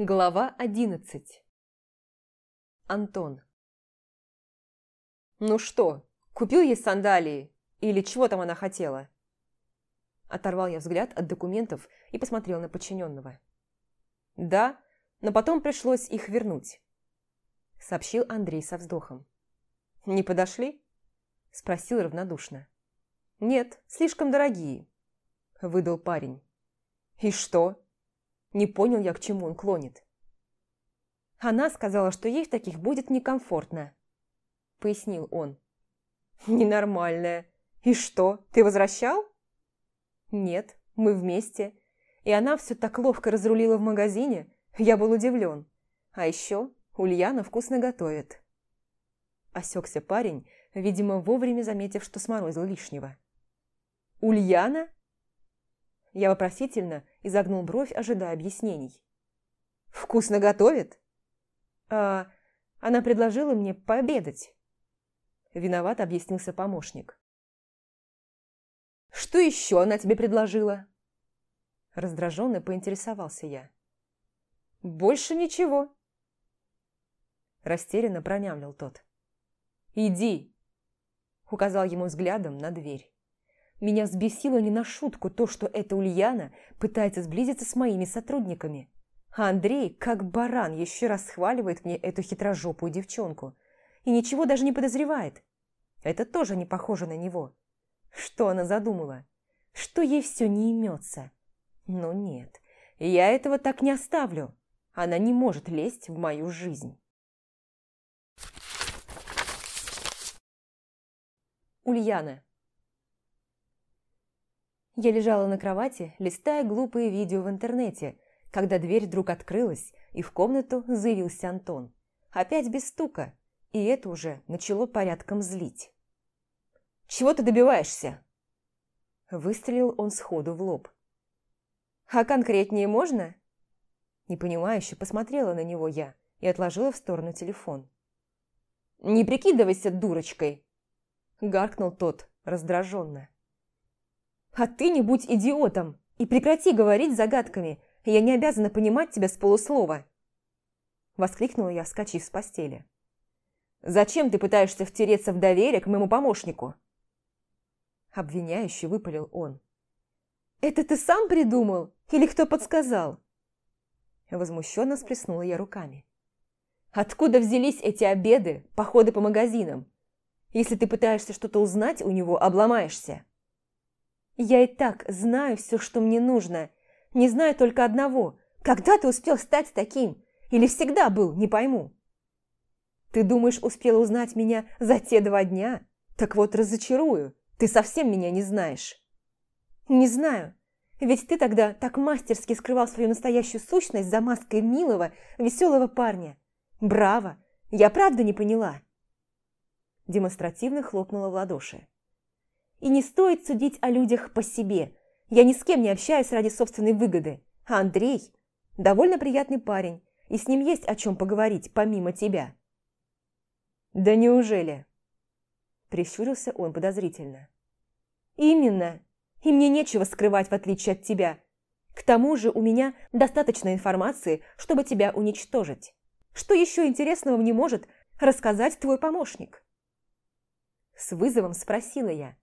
Глава одиннадцать. Антон. «Ну что, купил ей сандалии? Или чего там она хотела?» Оторвал я взгляд от документов и посмотрел на подчиненного. «Да, но потом пришлось их вернуть», — сообщил Андрей со вздохом. «Не подошли?» — спросил равнодушно. «Нет, слишком дорогие», — выдал парень. «И что?» Не понял я, к чему он клонит. Она сказала, что ей в таких будет некомфортно, пояснил он. Ненормальная. И что, ты возвращал? Нет, мы вместе. И она все так ловко разрулила в магазине, я был удивлен. А еще Ульяна вкусно готовит. Осекся парень, видимо, вовремя заметив, что сморозил лишнего. «Ульяна?» Я вопросительно изогнул бровь, ожидая объяснений. «Вкусно готовит?» «А она предложила мне пообедать». Виноват объяснился помощник. «Что еще она тебе предложила?» Раздраженно поинтересовался я. «Больше ничего». Растерянно промямлил тот. «Иди!» Указал ему взглядом на дверь. Меня взбесило не на шутку то, что эта Ульяна пытается сблизиться с моими сотрудниками. А Андрей, как баран, еще раз схваливает мне эту хитрожопую девчонку. И ничего даже не подозревает. Это тоже не похоже на него. Что она задумала? Что ей все не имется? Но нет, я этого так не оставлю. Она не может лезть в мою жизнь. Ульяна я лежала на кровати, листая глупые видео в интернете, когда дверь вдруг открылась, и в комнату заявился Антон. Опять без стука, и это уже начало порядком злить. «Чего ты добиваешься?» Выстрелил он сходу в лоб. «А конкретнее можно?» Непонимающе посмотрела на него я и отложила в сторону телефон. «Не прикидывайся дурочкой!» Гаркнул тот раздраженно. А ты не будь идиотом и прекрати говорить загадками. Я не обязана понимать тебя с полуслова. Воскликнула я, вскочив с постели. Зачем ты пытаешься втереться в доверие к моему помощнику? Обвиняюще выпалил он. Это ты сам придумал или кто подсказал? Возмущенно сплеснула я руками. Откуда взялись эти обеды, походы по магазинам? Если ты пытаешься что-то узнать у него, обломаешься. Я и так знаю все, что мне нужно. Не знаю только одного. Когда ты успел стать таким? Или всегда был, не пойму. Ты думаешь, успел узнать меня за те два дня? Так вот, разочарую. Ты совсем меня не знаешь. Не знаю. Ведь ты тогда так мастерски скрывал свою настоящую сущность за маской милого, веселого парня. Браво! Я правда не поняла. Демонстративно хлопнула в ладоши. И не стоит судить о людях по себе. Я ни с кем не общаюсь ради собственной выгоды. А Андрей – довольно приятный парень, и с ним есть о чем поговорить, помимо тебя». «Да неужели?» – прищурился он подозрительно. «Именно. И мне нечего скрывать, в отличие от тебя. К тому же у меня достаточно информации, чтобы тебя уничтожить. Что еще интересного мне может рассказать твой помощник?» С вызовом спросила я.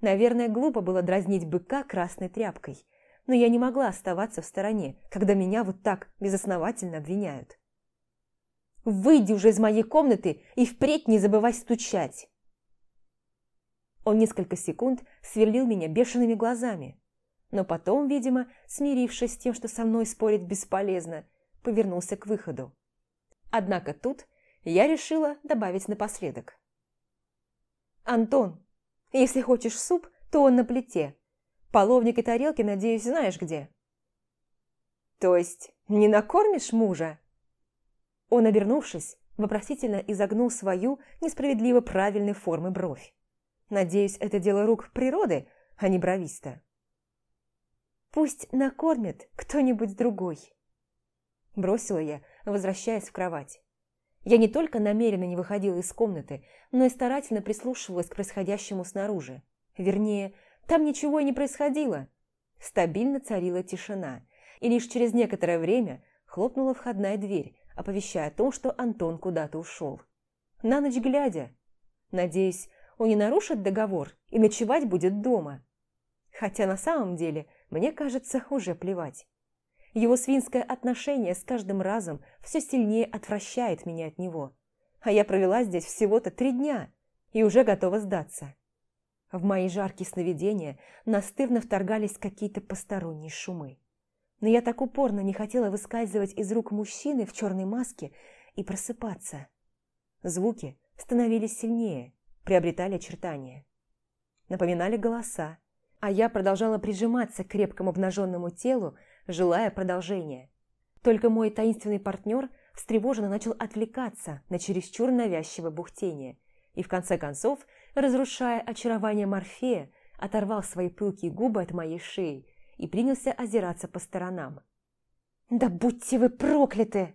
Наверное, глупо было дразнить быка красной тряпкой, но я не могла оставаться в стороне, когда меня вот так безосновательно обвиняют. «Выйди уже из моей комнаты и впредь не забывай стучать!» Он несколько секунд сверлил меня бешеными глазами, но потом, видимо, смирившись с тем, что со мной спорить бесполезно, повернулся к выходу. Однако тут я решила добавить напоследок. «Антон, если хочешь суп, то он на плите. Половник и тарелки, надеюсь, знаешь где». «То есть не накормишь мужа?» Он, обернувшись, вопросительно изогнул свою несправедливо правильной формы бровь. «Надеюсь, это дело рук природы, а не бровиста». «Пусть накормит кто-нибудь другой», – бросила я, возвращаясь в кровать. Я не только намеренно не выходила из комнаты, но и старательно прислушивалась к происходящему снаружи. Вернее, там ничего и не происходило. Стабильно царила тишина, и лишь через некоторое время хлопнула входная дверь, оповещая о том, что Антон куда-то ушел. На ночь глядя. Надеюсь, он не нарушит договор и ночевать будет дома. Хотя на самом деле, мне кажется, уже плевать. Его свинское отношение с каждым разом все сильнее отвращает меня от него. А я провела здесь всего-то три дня и уже готова сдаться. В мои жаркие сновидения настырно вторгались какие-то посторонние шумы. Но я так упорно не хотела выскальзывать из рук мужчины в черной маске и просыпаться. Звуки становились сильнее, приобретали очертания. Напоминали голоса, а я продолжала прижиматься к крепкому обнаженному телу, желая продолжения. Только мой таинственный партнер встревоженно начал отвлекаться на чересчур навязчивое бухтение и, в конце концов, разрушая очарование Морфея, оторвал свои пылкие губы от моей шеи и принялся озираться по сторонам. «Да будьте вы прокляты!»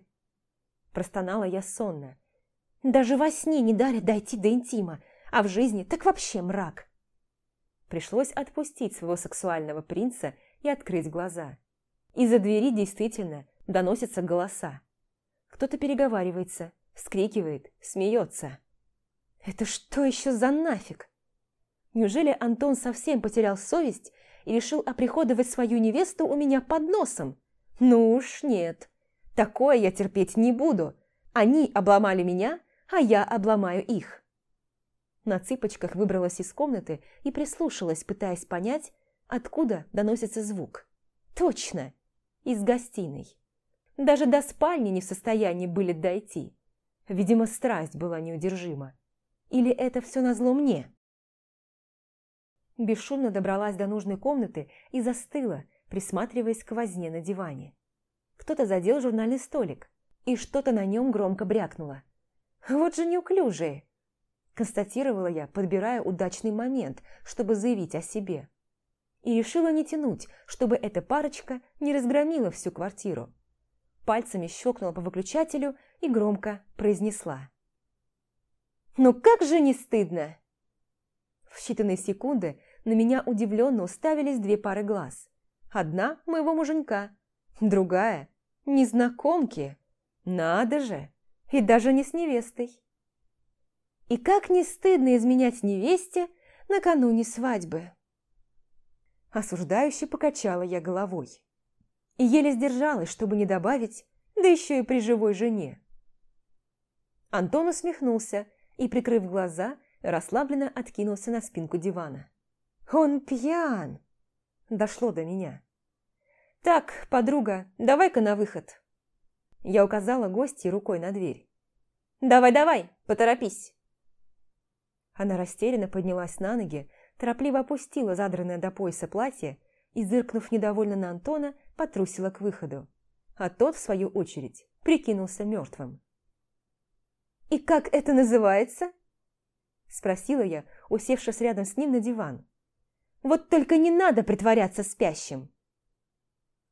Простонала я сонно. «Даже во сне не дали дойти до интима, а в жизни так вообще мрак!» Пришлось отпустить своего сексуального принца и открыть глаза. Из-за двери действительно доносятся голоса. Кто-то переговаривается, вскрикивает, смеется. «Это что еще за нафиг?» Неужели Антон совсем потерял совесть и решил оприходовать свою невесту у меня под носом? Ну уж нет. Такое я терпеть не буду. Они обломали меня, а я обломаю их. На цыпочках выбралась из комнаты и прислушалась, пытаясь понять, откуда доносится звук. Точно! Из гостиной. Даже до спальни не в состоянии были дойти. Видимо, страсть была неудержима. Или это все назло мне? Бесшумно добралась до нужной комнаты и застыла, присматриваясь к возне на диване. Кто-то задел журнальный столик, и что-то на нем громко брякнуло. «Вот же неуклюжие!» Констатировала я, подбирая удачный момент, чтобы заявить о себе. И решила не тянуть, чтобы эта парочка не разгромила всю квартиру. Пальцами щелкнула по выключателю и громко произнесла. «Ну как же не стыдно!» В считанные секунды на меня удивленно уставились две пары глаз. Одна – моего муженька, другая – незнакомки. Надо же! И даже не с невестой. И как не стыдно изменять невесте накануне свадьбы. Осуждающе покачала я головой. И еле сдержалась, чтобы не добавить, да еще и при живой жене. Антон усмехнулся и, прикрыв глаза, расслабленно откинулся на спинку дивана. «Он пьян!» Дошло до меня. «Так, подруга, давай-ка на выход!» Я указала гостье рукой на дверь. «Давай-давай, поторопись!» Она растерянно поднялась на ноги, торопливо опустила задранное до пояса платье и, зыркнув недовольно на Антона, потрусила к выходу. А тот, в свою очередь, прикинулся мертвым. «И как это называется?» Спросила я, усевшись рядом с ним на диван. «Вот только не надо притворяться спящим!»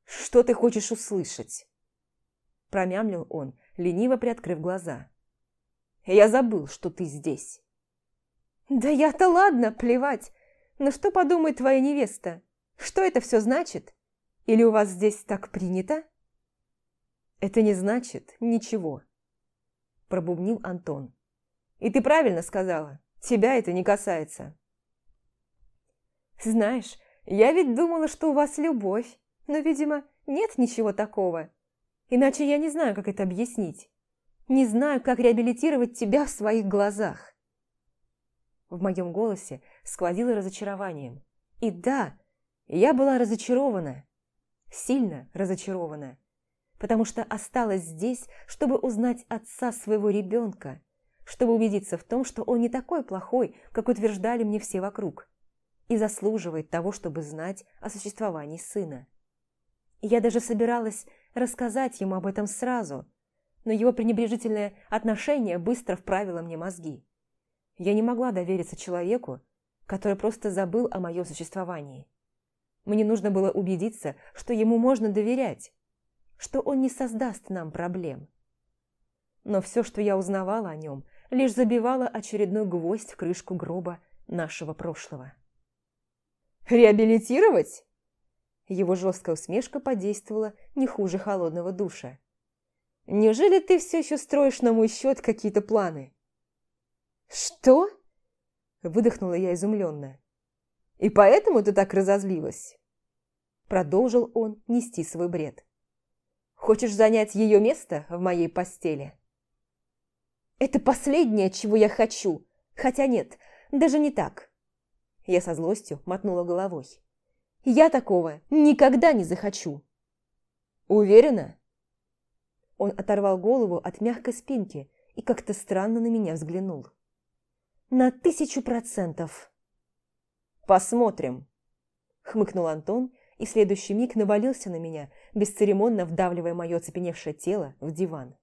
«Что ты хочешь услышать?» Промямлил он, лениво приоткрыв глаза. «Я забыл, что ты здесь». «Да я-то ладно, плевать. Но что подумает твоя невеста? Что это все значит? Или у вас здесь так принято?» «Это не значит ничего», – пробубнил Антон. «И ты правильно сказала. Тебя это не касается. Знаешь, я ведь думала, что у вас любовь, но, видимо, нет ничего такого. Иначе я не знаю, как это объяснить. Не знаю, как реабилитировать тебя в своих глазах. В моем голосе сквозило разочарованием. И да, я была разочарована. Сильно разочарована. Потому что осталась здесь, чтобы узнать отца своего ребенка, чтобы убедиться в том, что он не такой плохой, как утверждали мне все вокруг, и заслуживает того, чтобы знать о существовании сына. Я даже собиралась рассказать ему об этом сразу, но его пренебрежительное отношение быстро вправило мне мозги. Я не могла довериться человеку, который просто забыл о моем существовании. Мне нужно было убедиться, что ему можно доверять, что он не создаст нам проблем. Но все, что я узнавала о нем, лишь забивало очередной гвоздь в крышку гроба нашего прошлого. «Реабилитировать?» Его жесткая усмешка подействовала не хуже холодного душа. Неужели ты все еще строишь на мой счет какие-то планы?» «Что?» – выдохнула я изумленно. «И поэтому ты так разозлилась?» Продолжил он нести свой бред. «Хочешь занять ее место в моей постели?» «Это последнее, чего я хочу. Хотя нет, даже не так». Я со злостью мотнула головой. «Я такого никогда не захочу». «Уверена?» Он оторвал голову от мягкой спинки и как-то странно на меня взглянул. «На тысячу процентов!» «Посмотрим!» Хмыкнул Антон и следующий миг навалился на меня, бесцеремонно вдавливая мое оцепеневшее тело в диван.